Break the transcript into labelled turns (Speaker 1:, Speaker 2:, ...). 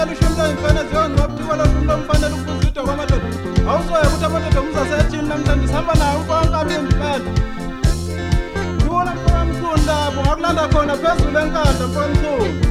Speaker 1: ngokuqala ushimla imfene ziyo ngokuthiwa lo umuntu omfanele ukuzidwa kwamadoda awusoya ukuthi amadoda umzasethini namhlanje sihamba naye ukonke abimfene yiwona mfoka mkhundabo ngakulanda khona phezulu enkandla mfoka mkhundu